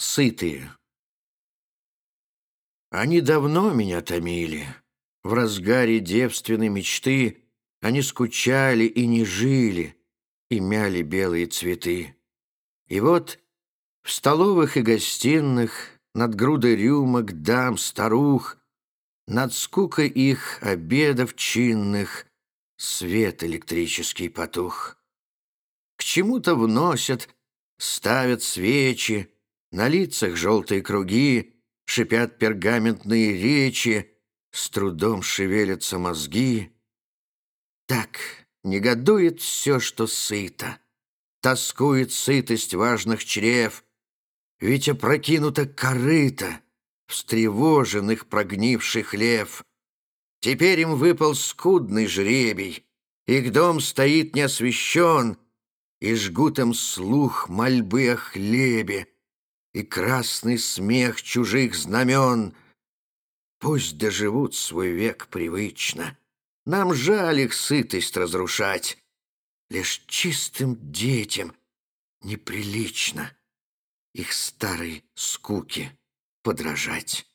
Сытые. Они давно меня томили. В разгаре девственной мечты Они скучали и не жили, И мяли белые цветы. И вот в столовых и гостиных Над грудой рюмок, дам, старух, Над скукой их обедов чинных Свет электрический потух. К чему-то вносят, ставят свечи, На лицах желтые круги, Шипят пергаментные речи, С трудом шевелятся мозги. Так негодует все, что сыто, Тоскует сытость важных чрев, Ведь опрокинута корыто Встревоженных прогнивших лев. Теперь им выпал скудный жребий, Их дом стоит неосвещен, И жгут им слух мольбы о хлебе, и красный смех чужих знамен. Пусть доживут свой век привычно. Нам жаль их сытость разрушать. Лишь чистым детям неприлично Их старой скуке подражать.